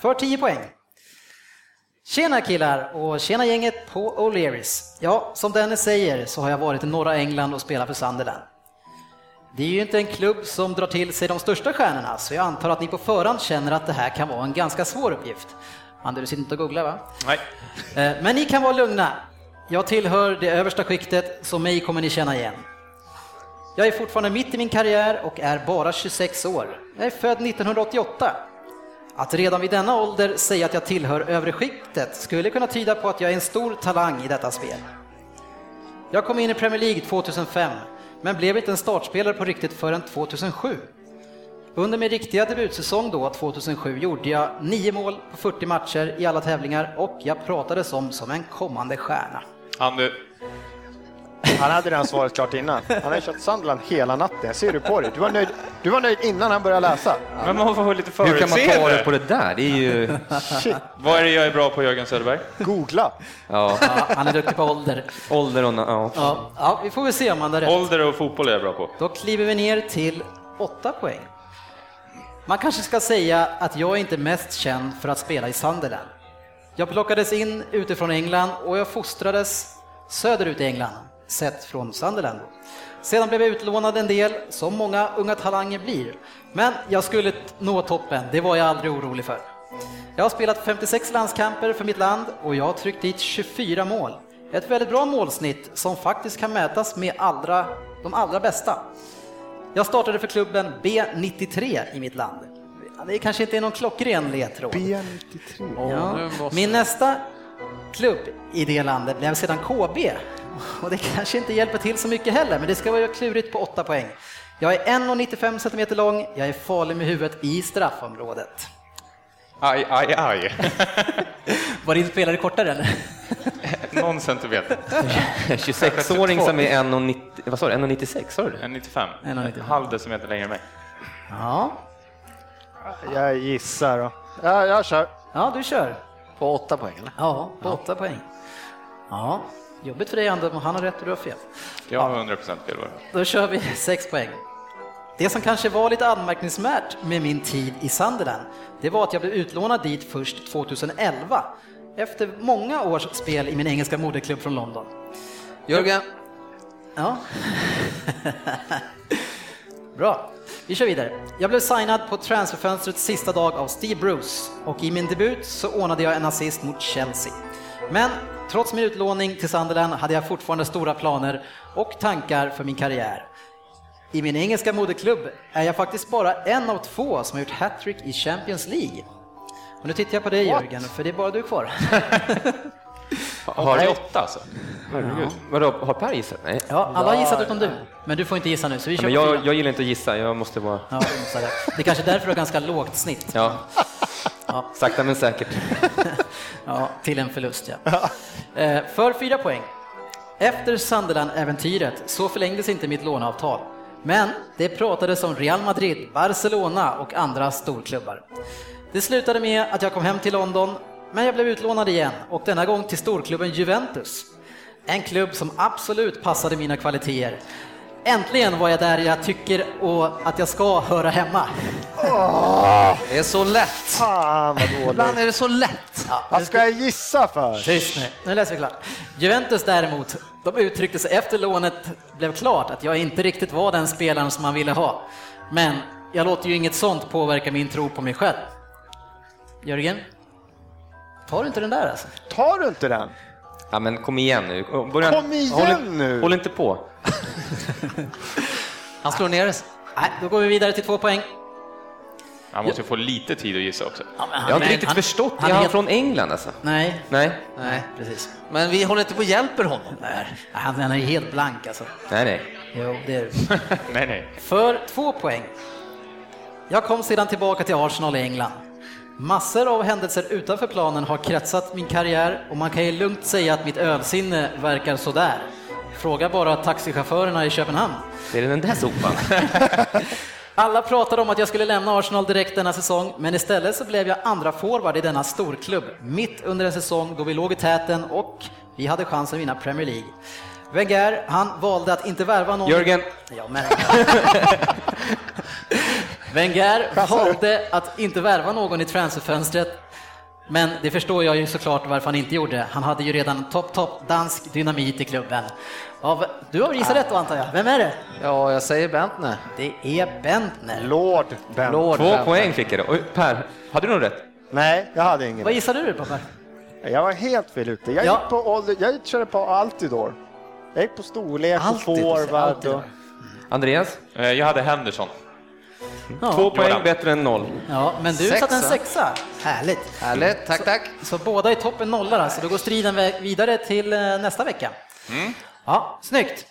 för 10 poäng. Tjena killar och tjena gänget på O'Learys. Ja, som Dennis säger så har jag varit i norra England och spelat för Sunderland. Det är ju inte en klubb som drar till sig de största stjärnorna, så jag antar att ni på förhand känner att det här kan vara en ganska svår uppgift. Ander, du sitter inte och googlar va? Nej. Eh, Men ni kan vara lugna. Jag tillhör det översta skiktet, så mig kommer ni känna igen. Jag är fortfarande mitt i min karriär och är bara 26 år. Jag är född 1988. Att redan vid denna ålder säga att jag tillhör övre skiktet skulle kunna tyda på att jag är en stor talang i detta spel. Jag kom in i Premier League 2005, men blev inte en startspelare på riktigt förrän 2007. Under min riktiga debutsäsong då, 2007, gjorde jag 9 mål på 40 matcher i alla tävlingar och jag pratades om som en kommande stjärna. Andy, han hade redan svaret klart innan. Han har kört Sunderland hela natten. Jag ser du på dig. Du var nöjd, du var nöjd innan han började läsa. men man får ha lite Hur kan man ta det förutseende. på det där? Det är ju... Shit, Vad är det jag är bra på, Jörgen Söderberg? googla. Ja, Ja, han är duktig på ålder. ålder och... Ja. Ja, ja, vi får väl se om han har rätt. Ålder och fotboll är jag bra på. Då kliver vi ner till 8 poäng. Man kanske ska säga att jag är inte mest känd för att spela i Sunderland. Jag plockades in utifrån England och jag fostrades söderut i England, sett från Sunderland. Sedan blev jag utlånad en del, som många unga talanger blir. Men jag skulle nå toppen, det var jag aldrig orolig för. Jag har spelat 56 landskamper för mitt land och jag har tryckt dit 24 mål. Ett väldigt bra målsnitt som faktiskt kan mätas med allra, de allra bästa. Jag startade för klubben B93 i mitt land. Det kanske inte är någon klockren ledtråd. B93. Ja. Min nästa klubb i det landet blev sedan KB. Och det kanske inte hjälper till så mycket heller, men det ska vara klurigt på 8 poäng. Jag är 1,95 cm lång, jag är farlig med huvudet i straffområdet. Aj, aj, aj. Var din spelare kortare eller? Någon centimeter. 26-åring som är 1,90... Vad sa du? 1,96? Sa du det? En 95. 1,95. En halv decimeter längre än mig. Ja, Jag gissar då. Ja, jag kör. ja du kör. På åtta poäng eller? Ja, på 8 poäng. Ja, jobbigt för dig Ander, om han har rätt och du har fel. Jag har 100 procent fel. Då kör vi 6 poäng. Det som kanske var lite anmärkningsvärt med min tid i Sunderland, det var att jag blev utlånad dit först 2011, efter många års spel i min engelska moderklubb från London. Jörgen, Ja. Bra, vi kör vidare. Jag blev signad på transferfönstrets sista dag av Steve Bruce och i min debut så ordnade jag en assist mot Chelsea. Men trots min utlåning till Sunderland hade jag fortfarande stora planer och tankar för min karriär. I min engelska moderklubb är jag faktiskt bara en av två som har gjort hattrick i Champions League. Och nu tittar jag på dig Jörgen, för det är bara du kvar. Har, 88 alltså. Herregud. Vadå, har Per gissat? Nej. Ja, alla har gissat utom du, men du får inte gissa nu, så vi kör Men jag, jag gillar inte att gissa, jag måste bara... Ja, du måste rätt. det är kanske därför du har ganska lågt snitt. Ja. Ja. Sakta men säkert. Ja, till en förlust ja. Eh, För fyra poäng. Efter Sunderland-äventyret så förlängdes inte mitt låneavtal. Men det pratades om Real Madrid, Barcelona och andra storklubbar. Det slutade med att jag kom hem till London, men jag blev utlånad igen och denna gång till storklubben Juventus. En klubb som absolut passade mina kvaliteter. Äntligen var jag där jag tycker och att jag ska höra hemma. det är så lätt. Fan vad Ibland dåligt. är det så lätt. Vad ska jag gissa för? Tyst nu, nu läser vi klart. Juventus däremot, de uttryckte sig efter lånet blev klart att jag inte riktigt var den spelaren som man ville ha. Men jag låter ju inget sånt påverka min tro på mig själv. Jörgen? Tar du inte den där alltså? Tar du inte den? Ja men kom igen nu. Börja, Kom igen håll, nu. Håll inte på. Han slår ner det. Nej, då går vi vidare till två poäng. Han måste ju få lite tid att gissa också. Ja, men han Jag har inte är- riktigt han- förstått. han är han helt- från England alltså? Nej, Nej, nej, precis. Men vi håller inte på och hjälper honom. Nej, Han, han är helt blank alltså. nej, nej. Jo, det är du. nej, nej. För två poäng. Jag kom sedan tillbaka till Arsenal i England. Massor av händelser utanför planen har kretsat min karriär och man kan ju lugnt säga att mitt ölsinne verkar sådär. Fråga bara taxichaufförerna i Köpenhamn. Det är den där sopan. Alla pratade om att jag skulle lämna Arsenal direkt denna säsong, men istället så blev jag andra forward i denna storklubb, mitt under en säsong då vi låg i täten och vi hade chansen att vinna Premier League. Wenger, han valde att inte värva någon... Jörgen. Ja, men... Wenger valde att inte värva någon i transferfönstret Men det förstår jag ju såklart varför han inte gjorde. Han hade ju redan topp, topp dansk dynamit i klubben. Du har gissat rätt då antar jag. Vem är det? Ja, jag säger Bentner. Det är Bentner. Lord Ben. Lord Två Bentner. poäng fick jag då. Oj, Per, hade du nog rätt? Nej, jag hade ingen. Vad gissade du på Per? Jag var helt fel ute. Jag, Ja. gick på ålder, jag körde på Altidor. Jag gick på storlek och Alltid, forward. Och, Andreas? Eh, Jag hade Henderson. Ja. Två poäng Jordan. bättre än noll. ja, men du Sexa. satte en sexa. Härligt. Härligt, tack, tack. Så båda i toppen nollar alltså. Då går striden vidare till eh, nästa vecka. Ja, snyggt.